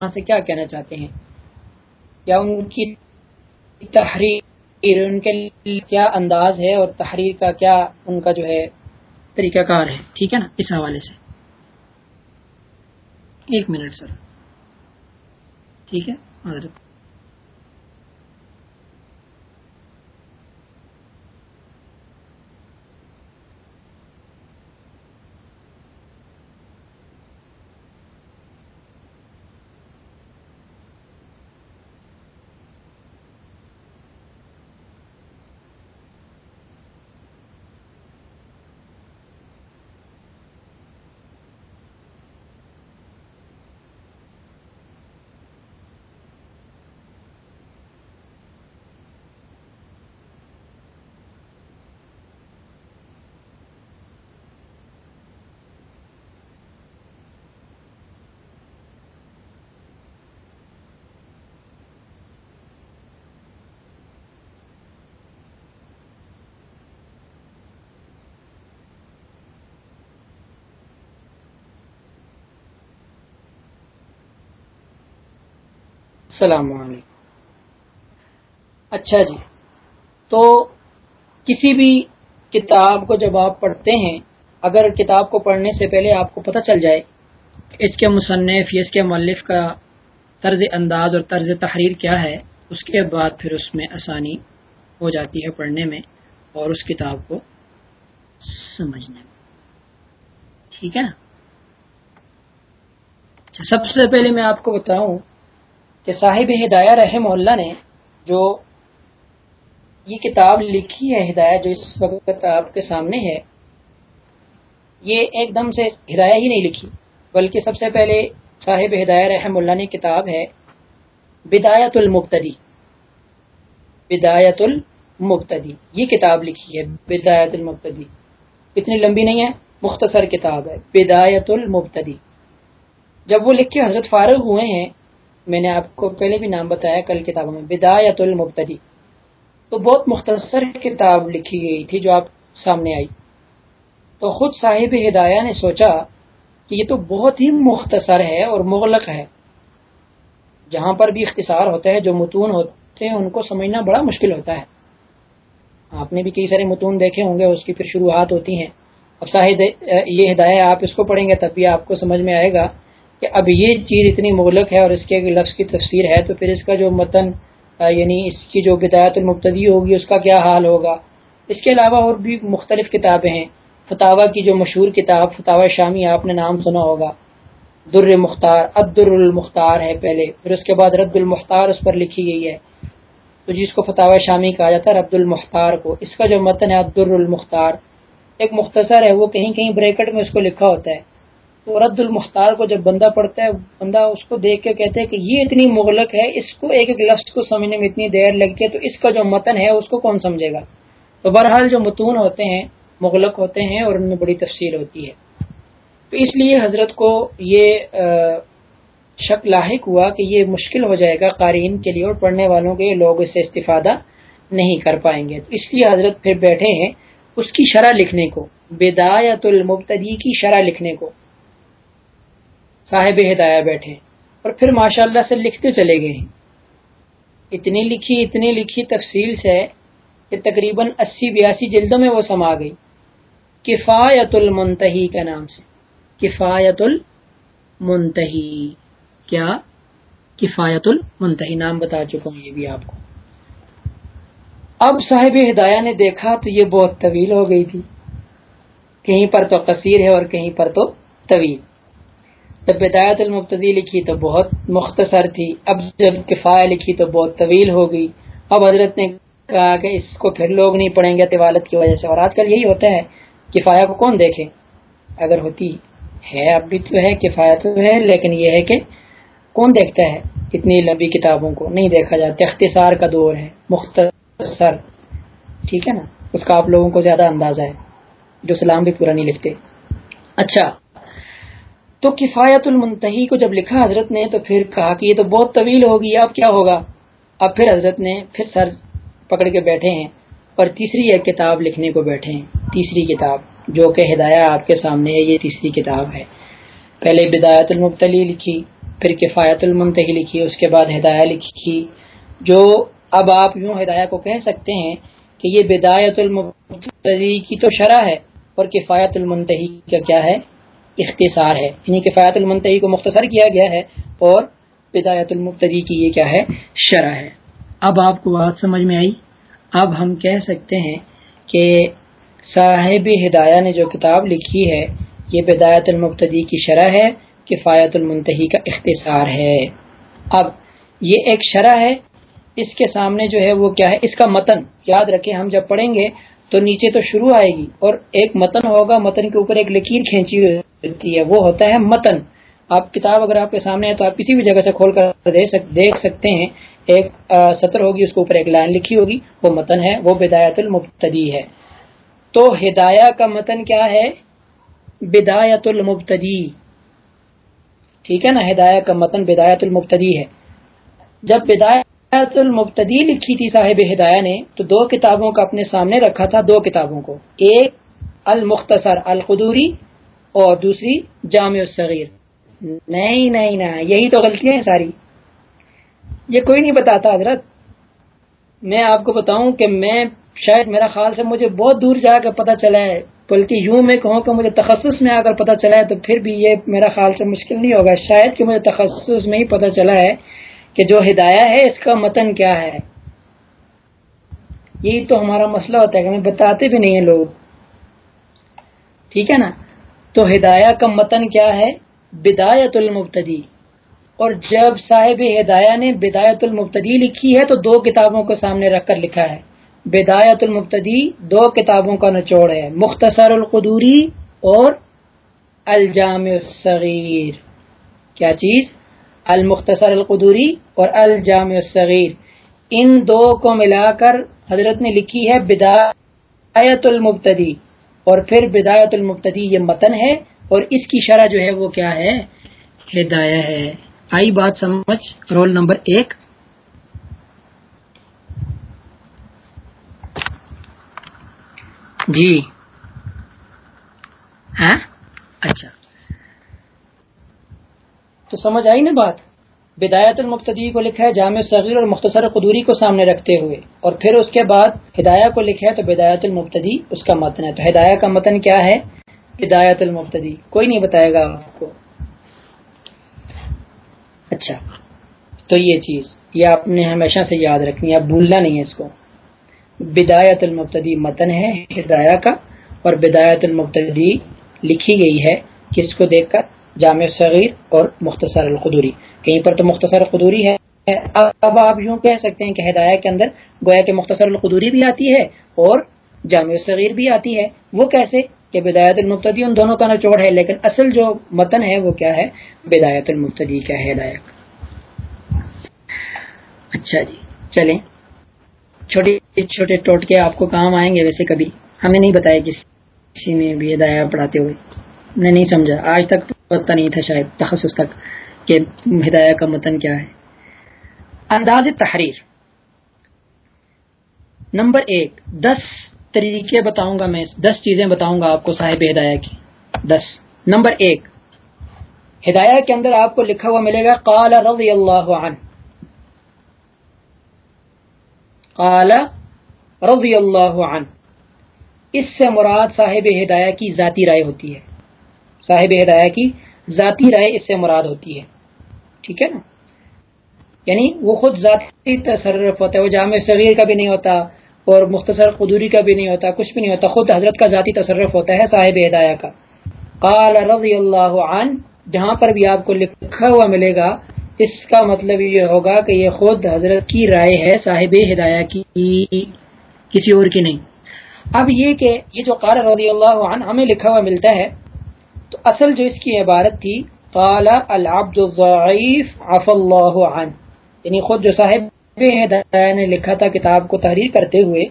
سے کیا کہنا چاہتے ہیں؟ یا ان کی تحریر، ان کے کیا انداز ہے اور تحریر کا کیا ان کا جو ہے طریقہ کار ہے؟ ٹھیک ہے نا؟ اس حوالے سے۔ ایک منٹ سر۔ ٹھیک ہے؟ حضرت السلام علیکم۔ اچھا جی۔ تو کسی بھی کتاب کو جب آپ پڑھتے ہیں، اگر کتاب کو پڑھنے سے پہلے آپ کو پتہ چل جائے اس کے مصنف یا اس کے مؤلف کا طرز انداز اور طرز تحریر کیا ہے، اس کے بعد پھر اس میں آسانی ہو جاتی ہے پڑھنے میں اور اس کتاب کو سمجھنے میں۔ ٹھیک ہے نا؟ اچھا سب سے پہلے میں آپ کو بتاؤں کہ صاحب ہدایہ رحم اللہ نے جو یہ کتاب لکھی ہے ہدایہ جو اس وقت آپ کے سامنے ہے، یہ ایک دم سے ہدایہ ہی نہیں لکھی۔ بلکہ سب سے پہلے صاحب ہدایہ رحم اللہ نے کتاب ہے بدایت المبتدی۔ بدایت المبتدی۔ یہ کتاب لکھی ہے بدایت المبتدی۔ اتنی لمبی نہیں ہے، مختصر کتاب ہے بدایت المبتدی۔ جب وہ لکھ کے حضرت فارغ ہوئے ہیں میں نے آپ کو پہلے بھی نام بتایا کل کتابوں میں، بدایت المبتدی۔ تو بہت مختصر کتاب لکھی گئی تھی جو آپ سامنے آئی۔ تو خود صاحب ہدایہ نے سوچا کہ یہ تو بہت ہی مختصر ہے اور مغلق ہے۔ جہاں پر بھی اختصار ہوتا ہے، جو متون ہوتے ہیں، ان کو سمجھنا بڑا مشکل ہوتا ہے۔ آپ نے بھی کئی سارے متون دیکھے ہوں گے، اس کی پھر شروعات ہوتی ہیں۔ اب صاحب، یہ ہدایہ آپ اس کو پڑھیں گے، تب بھی آپ کو سمجھ میں آئے گا۔ کہ اب یہ چیز اتنی مغلق ہے اور اس کے لفظ کی تفسیر ہے، تو پھر اس کا جو متن یعنی اس کی جو بدایت المبتدی ہوگی، اس کا کیا حال ہوگا؟ اس کے علاوہ اور بھی مختلف کتابیں ہیں۔ فتح کی جو مشہور کتاب فتح شامی، آپ نے نام سنا ہوگا۔ در مختار عبدر المختار ہے پہلے، پھر اس کے بعد رد المختار، اس پر لکھی گئی ہے۔ تو جس کو فتح شامی کہا جاتا ہے، رد المختار کو۔ اس کا جو متن ہے عبد المختار، ایک مختصر ہے، وہ کہیں کہیں بریکٹ میں اس کو لکھا ہوتا ہے۔ تو رد المختار کو جب بندہ پڑھتا ہے، بندہ اس کو دیکھ کے کہتے ہیں کہ یہ اتنی مغلق ہے، اس کو ایک ایک لفظ کو سمجھنے میں اتنی دیر لگتی ہے، تو اس کا جو متن ہے، اس کو کون سمجھے گا؟ تو بہرحال جو متون ہوتے ہیں، مغلق ہوتے ہیں اور ان میں بڑی تفصیل ہوتی ہے۔ تو اس لیے حضرت کو یہ شک لاحق ہوا کہ یہ مشکل ہو جائے گا قارئین کے لیے اور پڑھنے والوں کے لوگ اس سے استفادہ نہیں کر پائیں گے۔ تو اس لیے حضرت پھر بیٹھے ہیں اس کی شرح لکھنے کو بدایت المبتدی کی شرح لکھنے کو۔ صاحب ہدایہ بیٹھے اور پھر ماشاء اللہ سے لکھتے چلے گئے۔ اتنی لکھی اتنی لکھی تفصیل سے کہ تقریباً اسی بیاسی جلدوں میں وہ سما گئی۔ کفایت المنتہی کے نام سے۔ کفایت المنتہی کیا؟ کفایت المنتہی نام بتا چکا ہوں یہ بھی آپ کو۔ اب صاحب ہدایہ نے دیکھا تو یہ بہت طویل ہو گئی تھی۔ کہیں پر تو قصیر ہے اور کہیں پر تو طویل۔ جب بدایت المبتدی لکھی تو بہت مختصر تھی۔ اب جب کفایہ لکھی تو بہت طویل ہو گئی۔ اب حضرت نے کہا کہ اس کو پھر لوگ نہیں پڑھیں گے طوالت کی وجہ سے۔ اور آج کل یہی ہوتا ہے، کفایہ کو کون دیکھے؟ اگر ہوتی ہے، اب بھی تو ہے، کفایہ تو ہے، لیکن یہ ہے کہ کون دیکھتا ہے اتنی لمبی کتابوں کو؟ نہیں دیکھا جاتا۔ اختصار کا دور ہے، مختصر۔ ٹھیک ہے نا؟ اس کا آپ لوگوں کو زیادہ اندازہ ہے، جو سلام بھی پورا نہیں لکھتے۔ اچھا۔ تو کفایت المنتہی کو جب لکھا حضرت نے تو پھر کہا کہ یہ تو بہت طویل ہوگی، اب کیا ہوگا؟ اب پھر حضرت نے پھر سر پکڑ کے بیٹھے ہیں اور تیسری ایک کتاب لکھنے کو بیٹھے ہیں۔ تیسری کتاب، جو کہ ہدایہ آپ کے سامنے ہے، یہ تیسری کتاب ہے۔ پہلے بدایت المبتلی لکھی، پھر کفایت المنتہی لکھی، اس کے بعد ہدایہ لکھی، جو اب آپ یوں ہدایہ کو کہہ سکتے ہیں کہ یہ بدایت المبتدی کی تو شرح ہے اور کفایت المنتہی کا کیا ہے؟ اختصار ہے یعنی کفایت المنتہی کو مختصر کیا گیا ہے اور بدایت المبتدی کی یہ کیا ہے شرح ہے۔ اب آپ کو بات سمجھ میں آئی؟ اب ہم کہہ سکتے ہیں کہ صاحب ہدایہ نے جو کتاب لکھی ہے، یہ بدایت المبتدی کی شرح ہے، کفایت المنتہی کا اختصار ہے۔ اب یہ ایک شرح ہے، اس کے سامنے جو ہے وہ کیا ہے، اس کا متن، یاد رکھیں ہم جب پڑھیں گے تو نیچے تو شروع آئے گی اور ایک متن ہوگا، متن کے اوپر ایک لکیر کھینچی ہوتی ہے، وہ ہوتا ہے متن۔ آپ کتاب اگر آپ کے سامنے ہے تو آپ کسی بھی جگہ سے کھول کر دیکھ سکتے ہیں۔ ایک سطر ہوگی، اس کے اوپر ایک لائن لکھی ہوگی، وہ متن ہے، وہ بدایت المبتدی ہے۔ تو ہدایہ کا متن کیا ہے؟ بدایت المبتدی۔ ٹھیک ہے نا؟ ہدایہ کا متن بدایت المبتدی ہے۔ جب بدایت المبتدی لکھی تھی صاحب ہدایہ نے تو دو کتابوں کا اپنے سامنے رکھا تھا، دو کتابوں کو۔ ایک المختصر القدوری اور دوسری جامع الصغیر۔ نہیں نہیں نہیں، یہی تو غلطیاں ہیں ساری۔ یہ کوئی نہیں بتاتا حضرت۔ میں آپ کو بتاؤں کہ میں، شاید میرا خیال سے مجھے بہت دور جا کر پتا چلا ہے۔ بلکہ یوں میں کہوں کہ مجھے تخصص میں آ کر پتا چلا ہے تو پھر بھی یہ میرا خیال سے مشکل نہیں ہوگا۔ شاید کہ مجھے تخصص میں ہی پتا چلا ہے۔ کہ جو ہدایہ ہے، اس کا متن کیا ہے؟ یہی تو ہمارا مسئلہ ہوتا ہے کہ ہمیں بتاتے بھی نہیں ہیں لوگ۔ ٹھیک ہے نا؟ تو ہدایہ کا متن کیا ہے؟ بدایت المبتدی۔ اور جب صاحب ہدایہ نے بدایت المبتدی لکھی ہے، تو دو کتابوں کو سامنے رکھ کر لکھا ہے۔ بدایت المبتدی دو کتابوں کا نچوڑ ہے۔ مختصر القدوری اور الجامع الصغیر۔ کیا چیز؟ المختصر القدوری اور الجامع الصغیر۔ ان دو کو ملا کر حضرت نے لکھی ہے بدایت المبتدی۔ اور پھر بدایت المبتدی یہ متن ہے اور اس کی شرح جو ہے وہ کیا ہے؟ ہدایہ ہے۔ آئی بات سمجھ۔ رول نمبر ایک۔ جی۔ ہاں؟ اچھا۔ تو سمجھ آئی نا بات؟ بدایت المبتدی کو لکھا ہے جامع صغیر اور مختصر قدوری کو سامنے رکھتے ہوئے، اور پھر اس کے بعد ہدایہ کو لکھا ہے تو بدایت المبتدی اس کا متن ہے۔ تو ہدایہ کا متن کیا ہے؟ ہدایت المبتدی کوئی نہیں بتائے گا آپ کو۔ اچھا تو یہ چیز، یہ آپ نے ہمیشہ سے یاد رکھنی ہے بھولنا نہیں ہے اس کو۔ بدایت المبتدی متن ہے، ہدایہ کا، اور بدایت المبتدی لکھی گئی ہے، کس کو دیکھ کر؟ جامع صغیر اور مختصر القدوری۔ کہیں پر تو مختصر القدوری ہے۔ اب آپ یوں کہہ سکتے ہیں کہ ہدایہ کے اندر گویا کہ مختصر القدوری بھی آتی ہے اور جامع صغیر بھی آتی ہے۔ وہ کیسے؟ کہ بدایت المبتدی ان دونوں کا نچوڑ ہے، لیکن اصل جو متن ہے وہ کیا ہے؟ بدایت المبتدی کا ہے ہدایت اچھا جی چلیں۔ چھوٹے چھوٹے ٹوٹکے آپ کو کام آئیں گے ویسے کبھی۔ ہمیں نہیں بتایا کسی نے بھی ہدایہ پڑھاتے ہوئے۔ میں نہیں سمجھا۔ آج تک پتہ نہیں تھا شاید تخصص تک کہ ہدایہ کا متن کیا ہے۔ انداز تحریر۔ نمبر ایک، دس طریقے بتاؤں گا میں، دس چیزیں بتاؤں گا آپ کو صاحب ہدایہ کی۔ دس۔ نمبر ایک، ہدایہ کے اندر آپ کو لکھا ہوا ملے گا، قال رضی اللہ عنہ۔ قال رضی اللہ عنہ۔ اس سے مراد صاحب ہدایہ کی ذاتی رائے ہوتی ہے۔ صاحب ہدایہ کی ذاتی رائے اس سے مراد ہوتی ہے۔ ٹھیک ہے نا؟ یعنی وہ خود ذاتی تصرف ہوتا ہے، وہ جامع صغیر کا بھی نہیں ہوتا اور مختصر قدوری کا بھی نہیں ہوتا، کچھ بھی نہیں ہوتا، خود حضرت کا ذاتی تصرف ہوتا ہے صاحب ہدایہ کا۔ قال رضی اللہ عنہ، جہاں پر بھی آپ کو لکھا ہوا ملے گا، اس کا مطلب یہ ہوگا کہ یہ خود حضرت کی رائے ہے صاحب ہدایہ کی، کسی اور کی نہیں۔ اب یہ کہ یہ جو قال رضی اللہ عنہ ہمیں لکھا ہوا ملتا ہے تو اصل جو اس کی عبارت تھی، قال العبد الضعیف عف اللہ عنہ یعنی خود جو صاحب نے لکھا تھا کتاب کو تحریر کرتے ہوئے،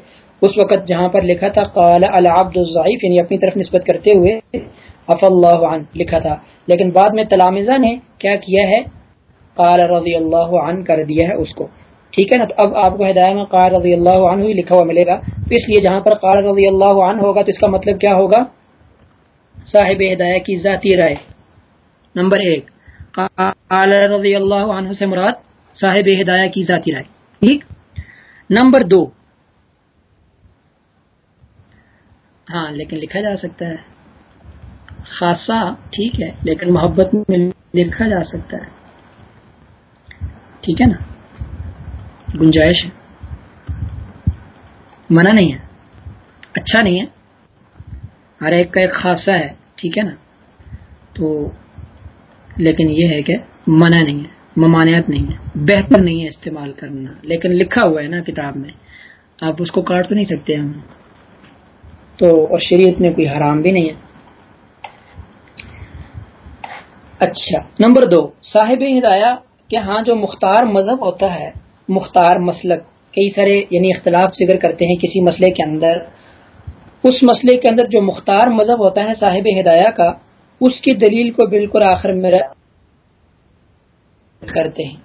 اس وقت جہاں پر لکھا تھا قال العبد الضعیف یعنی اپنی طرف نسبت کرتے ہوئے عف اللہ عنہ لکھا تھا۔ لیکن بعد میں تلامزہ نے کیا کیا ہے؟ قال رضی اللہ عنہ کر دیا ہے اس کو۔ ٹھیک ہے نا؟ تو اب آپ کو ہدایہ میں قال رضی اللہ عنہ ہی لکھا ہوا ملے گا۔ تو اس لیے جہاں پر قال رضی اللہ عنہ ہوگا، تو اس کا مطلب کیا ہوگا؟ صاحب ہدایہ کی ذاتی رائے۔ نمبر ایک، قال رضی اللہ عنہ سے مراد صاحب ہدایہ کی ذاتی رائے۔ ٹھیک؟ نمبر دو ہاں لیکن لکھا جا سکتا ہے۔ خاصا، ٹھیک ہے، لیکن محبت میں لکھا جا سکتا ہے۔ ٹھیک ہے نا؟ گنجائش ہے۔ منع نہیں ہے۔ اچھا نہیں ہے۔ ہر ایک کا ایک خاصہ ہے، ٹھیک ہے نا؟ تو لیکن یہ ہے کہ منع نہیں ہے، ممانعت نہیں ہے، بہتر نہیں ہے استعمال کرنا۔ لیکن لکھا ہوا ہے نا کتاب میں، آپ اس کو کاٹ تو نہیں سکتے ہم۔ تو اور شریعت میں کوئی حرام بھی نہیں ہے۔ اچھا نمبر دو، صاحب ہدایہ کہ ہاں جو مختار مذہب ہوتا ہے، مختار مسلک، کئی سارے یعنی اختلاف ذکر کرتے ہیں کسی مسئلے کے اندر۔ اس مسئلے کے اندر جو مختار مذہب ہوتا ہے صاحب ہدایہ کا، اس کی دلیل کو بالکل آخر میں کرتے ہیں۔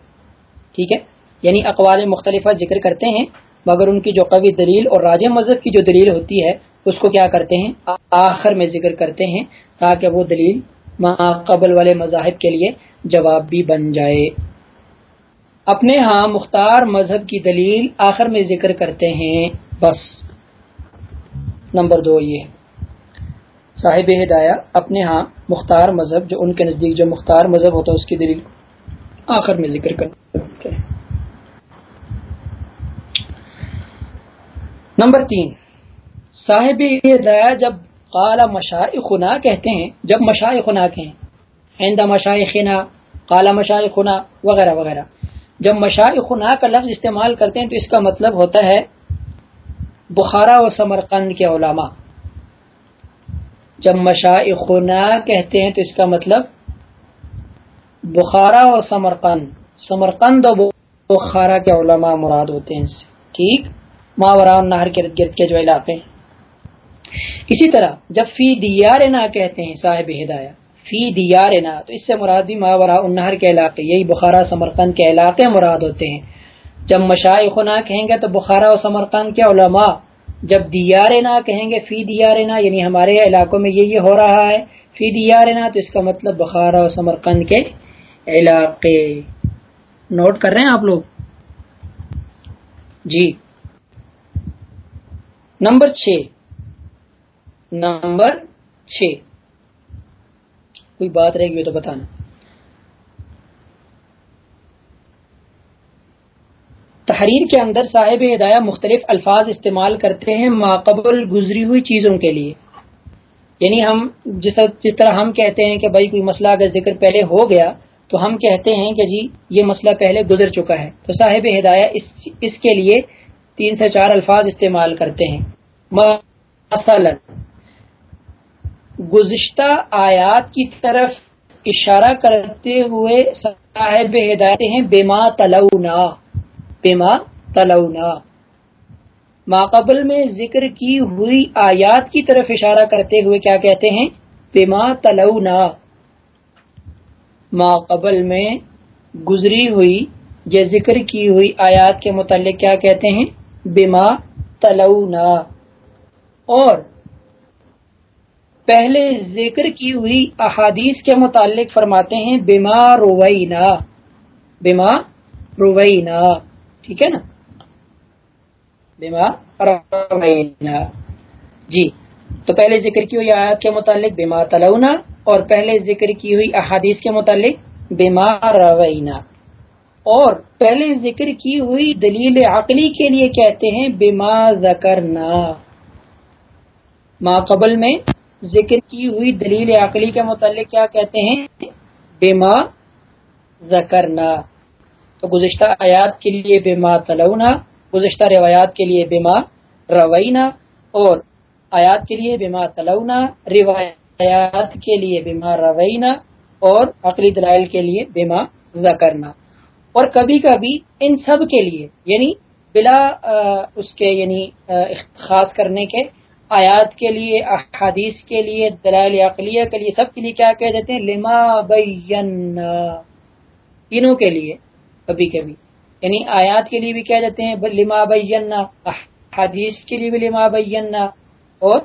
ٹھیک ہے؟ یعنی اقوال مختلف ذکر کرتے ہیں، مگر ان کی جو قوی دلیل اور راج مذہب کی جو دلیل ہوتی ہے، اس کو کیا کرتے ہیں؟ آخر میں ذکر کرتے ہیں تاکہ وہ دلیل قبل والے مذاہب کے لیے جواب بھی بن جائے۔ اپنے ہاں مختار مذہب کی دلیل آخر میں ذکر کرتے ہیں، بس۔ نمبر دو یہ صاحب ہدایہ، اپنے ہاں مختار مذہب، جو ان کے نزدیک جو مختار مذہب ہوتا ہے، اس کی دلیل آخر میں ذکر کرتے ہیں نمبر تین۔ صاحب ہدایہ جب کالا مشاع خنا کہتے ہیں، جب مشاع خنا کہیں ہند مشاع خنا کالا مشاع خنا وغیرہ وغیرہ۔ جب مشاع خنا کا لفظ استعمال کرتے ہیں، تو اس کا مطلب ہوتا ہے بخارا و سمرقند کے علماء۔ جب مشائخنا کہتے ہیں تو اس کا مطلب بخارا و سمرقند سمرقند و بخارا کے علماء مراد ہوتے ہیں ٹھیک؟ ماوران نہر کے گرد کے جو علاقے ہیں۔ اسی طرح جب فی دیارنا کہتے ہیں صاحب ہدایہ، فی دیارنا تو اس سے مراد بھی ماورا النہر کے علاقے، یہی بخارا سمرقند کے علاقے مراد ہوتے ہیں۔ جب مشائقنا کہیں گے تو بخارا و سمرقند کے علماء؟ جب دیارنا کہیں گے فی دیارنا یعنی ہمارے علاقوں میں یہ یہ ہو رہا ہے، فی دیارنا تو اس کا مطلب بخارا و سمرقند کے علاقے۔ نوٹ کر رہے ہیں آپ لوگ؟ جی۔ نمبر چھ۔ نمبر چھ۔ کوئی بات رہے گی تو بتانا۔ تحریر کے اندر صاحب ہدایہ مختلف الفاظ استعمال کرتے ہیں ماقبل گزری ہوئی چیزوں کے لیے۔ یعنی ہم جس جس طرح ہم کہتے ہیں کہ بھائی کوئی مسئلہ اگر ذکر پہلے ہو گیا تو ہم کہتے ہیں کہ جی یہ مسئلہ پہلے گزر چکا ہے۔ تو صاحب ہدایہ اس اس کے لیے تین سے چار الفاظ استعمال کرتے ہیں۔ مثلا گزشتہ آیات کی طرف اشارہ کرتے ہوئے صاحب ہدایت ہیں بیما تلونا۔ بیما تلونا۔ ماقبل میں ذکر کی ہوئی آیات کی طرف اشارہ کرتے ہوئے کیا کہتے ہیں؟ بیما تلونا۔ ماقبل میں گزری ہوئی یا ذکر کی ہوئی آیات کے متعلق کیا کہتے ہیں؟ بیما تلونا۔ اور پہلے ذکر کی ہوئی احادیث کے متعلق فرماتے ہیں بیمار روینا۔ بیمار روینا۔ ٹھیک ہے نا؟ بیمار روینا جی تو پہلے ذکر کی ہوئی آیات کے متعلق بیمار تلونا اور پہلے ذکر کی ہوئی احادیث کے متعلق بیمار روینا اور پہلے ذکر کی ہوئی دلیل عقلی کے لیے کہتے ہیں بیما زکرنا ما قبل میں ذکر کی ہوئی دلیل عقلی کے متعلق کیا کہتے ہیں؟ بیما زکرنا تو گزشتہ آیات کے لیے بیما تلونا، گزشتہ روایات کے لیے بیما روینا، اور آیات کے لیے بیما تلونا، روایات کے لیے بیما روینا، اور عقلی دلائل کے لیے بیما زکرنا اور کبھی کبھی ان سب کے لیے یعنی بلا اس کے یعنی خاص کرنے کے آیات کے لیے، احادیث کے لیے، دلائل عقلیہ کے لیے، سب کے لیے کیا کہہ دیتے ہیں؟ لما بین تینوں کے لیے۔ کبھی کبھی۔ یعنی آیات کے لیے بھی کہہ دیتے ہیں؟ لما بین احادیث کے لیے بھی لما بین اور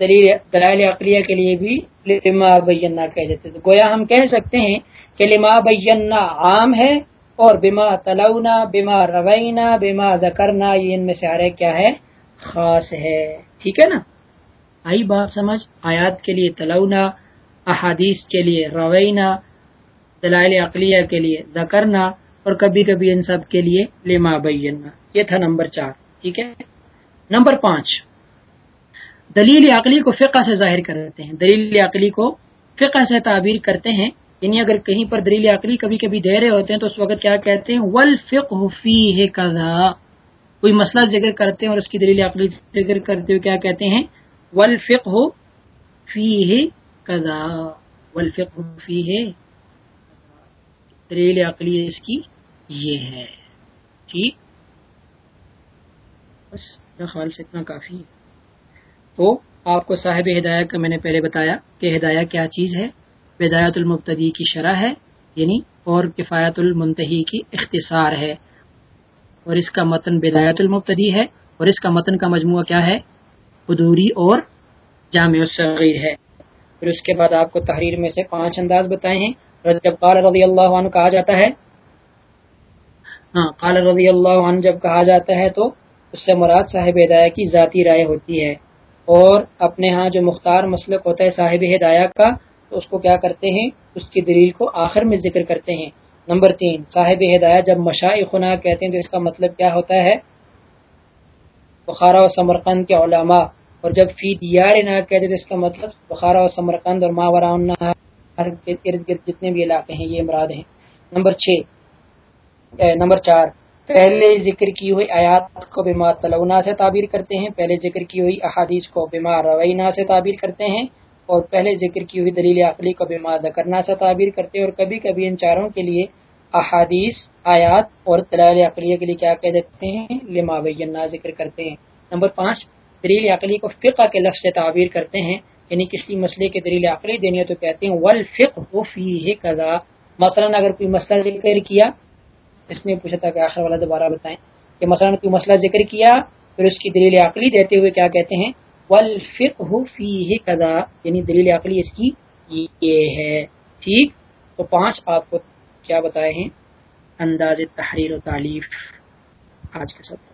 دلائل عقلیہ کے لیے بھی لما بینا کہہ دیتے تو گویا ہم کہہ سکتے ہیں کہ لما بینا عام ہے اور بما تلونا، بما روینا، بما ذکرنا، یہ ان میں سے آرے کیا ہے؟ خاص ہے۔ ٹھیک ہے نا؟ آئی بات سمجھ؟ آیات کے لیے تلونا، احادیث کے لیے روینا دلائل عقلیہ کے لیے ذکرنا اور کبھی کبھی ان سب کے لیے لما بینا یہ تھا نمبر چار، ٹھیک ہے؟ نمبر پانچ، دلیل عقلی کو فقہ سے ظاہر کرتے ہیں۔ دلیل عقلی کو فقہ سے تعبیر کرتے ہیں۔ یعنی اگر کہیں پر دلیل عقلی کبھی کبھی دے رہے ہوتے ہیں تو اس وقت کیا کہتے ہیں؟ ول فی کوئی مسئلہ ذکر کرتے ہیں اور اس کی دلیل عقلی ذکر کرتے ہوئے کیا کہتے ہیں؟ ول فک ہو فی ہے کدا ول فک فی ہے دلیل عقلی اس کی یہ ہے۔ ٹھیک؟ بس خیال سے اتنا کافی ہے۔ تو آپ کو صاحب ہدایت کا میں نے پہلے بتایا کہ ہدایہ کیا چیز ہے؟ بدایت المبتدی کی شرح ہے یعنی اور کفایت المنتحی کی اختصار ہے۔ اور اس کا متن بدایت المبتدی ہے، اور اس کا متن کا مجموعہ کیا ہے؟ قدوری اور جامع الصغیر ہے۔ پھر اس کے بعد آپ کو تحریر میں سے پانچ انداز بتائے ہیں۔ جب قال رضی اللہ عنہ کہا جاتا ہے ہاں قال رضی اللہ عنہ جب کہا جاتا ہے تو اس سے مراد صاحب ہدایہ کی ذاتی رائے ہوتی ہے۔ اور اپنے ہاں جو مختار مسلک ہوتا ہے صاحب ہدایہ کا، تو اس کو کیا کرتے ہیں؟ اس کی دلیل کو آخر میں ذکر کرتے ہیں۔ نمبر تین، صاحب ہدایہ جب مشاع خنا کہتے ہیں تو اس کا مطلب کیا ہوتا ہے؟ بخارا و سمرقند کے علماء۔ اور جب فی دیار نہ کہتے تو اس کا مطلب بخارا و سمرقند اور ماورا ارد گرد جتنے بھی علاقے ہیں، یہ مراد ہیں۔ نمبر چھ نمبر چار، پہلے ذکر کی ہوئی آیات کو بما تلونا سے تعبیر کرتے ہیں، پہلے ذکر کی ہوئی احادیث کو بما روینا سے تعبیر کرتے ہیں، اور پہلے ذکر کی ہوئی دلیل عقلی کو بما دکرنا سے تعبیر کرتے ہیں، اور کبھی کبھی ان چاروں کے لیے احادیث، آیات اور دلیل عقلیہ کے لیے کیا کہہ دیتے ہیں؟ لما بینا ذکر کرتے ہیں۔ نمبر پانچ، دلیل عقلی کو فقہ کے لفظ سے تعبیر کرتے ہیں یعنی کسی مسئلے کے دلیل عقلی دینی ہے تو کہتے ہیں ول فق مثلاً اگر کوئی مسئلہ ذکر کیا، اس نے پوچھا تھا کہ آخر والا دوبارہ بتائیں کہ مثلا کوئی مسئلہ ذکر کیا، پھر اس کی دلیل عقلی دیتے ہوئے کیا کہتے ہیں؟ یعنی دلیل عقلی اس کی یہ ہے۔ ٹھیک؟ تو پانچ آپ کو کیا بتائے ہیں؟ انداز تحریر و تعلیف آج کے سب